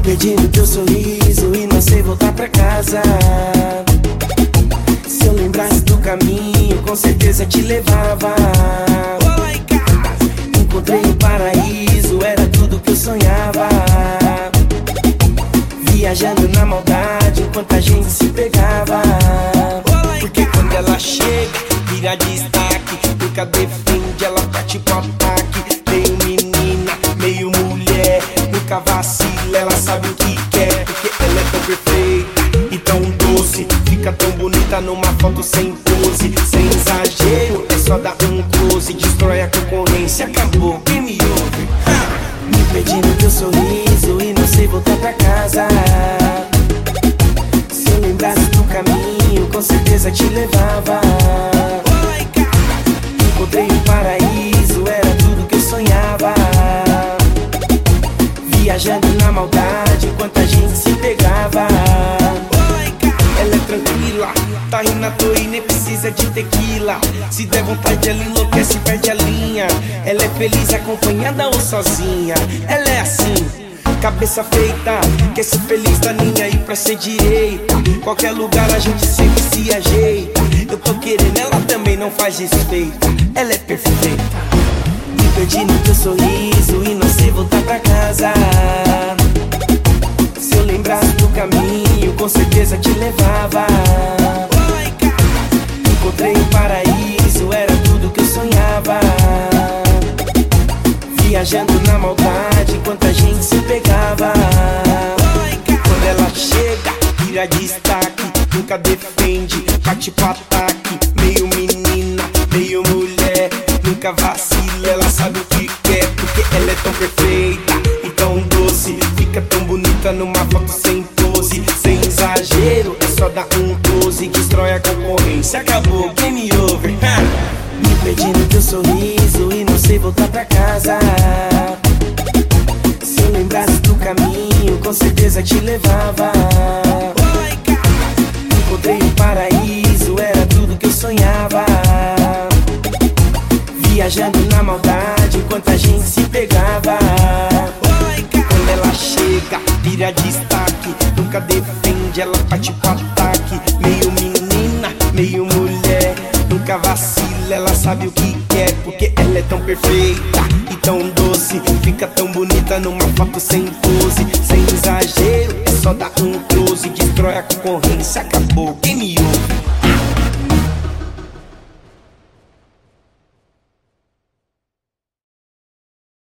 pedindo teu sorriso e não sei voltar pra casa. Se eu lembrasse do caminho, com certeza te levava. Encontrei o paraíso, era tudo que eu sonhava. Viajando na maldade enquanto a gente se pegava. Porque quando ela chega, vira destaque. Nunca defende, ela bate papai. Ela sabe o que quer. Porque ela é tão perfeita e tão doce. Fica tão bonita numa foto sem pose. Sem exagero, é só dar um close. Destrói a concorrência, acabou. Quem me ouve? Me pedindo teu sorriso e não sei voltar pra casa. Se eu lembrasse do caminho, com certeza te levava. Viajando na maldade enquanto a gente se pegava. Ela é tranquila, tá rindo à toa e nem precisa de tequila. Se der vontade, ela enlouquece e perde a linha. Ela é feliz acompanhada ou sozinha. Ela é assim, cabeça feita. Quer ser feliz da linha e pra ser direita. Qualquer lugar a gente sempre se ajeita. Eu tô querendo, ela também não faz desfeita. Ela é perfeita. Me perdi no teu sorriso e não sei voltar pra casa. Certeza te levava. Encontrei o paraíso, era tudo que eu sonhava. Viajando na maldade enquanto a gente se pegava. Quando ela chega, vira destaque. Nunca defende, parte pro ataque. Meio menina, meio mulher. Nunca vacila, ela sabe o que quer. Porque ela é tão perfeita e tão doce. Fica tão bonita numa foto sem um close. Destrói a concorrência, acabou, game over. Ha! Me perdi no teu sorriso e não sei voltar pra casa. Se eu lembrasse do caminho, com certeza te levava. Encontrei o paraíso, era tudo que eu sonhava. Viajando na maldade enquanto a gente se pegava. Quando ela chega, vira destaque. Nunca defende, ela parte pro ataque. Nunca vacila, ela sabe o que quer. Porque ela é tão perfeita e tão doce. Fica tão bonita numa foto sem pose. Sem exagero, só dar um close. Destrói a concorrência, acabou.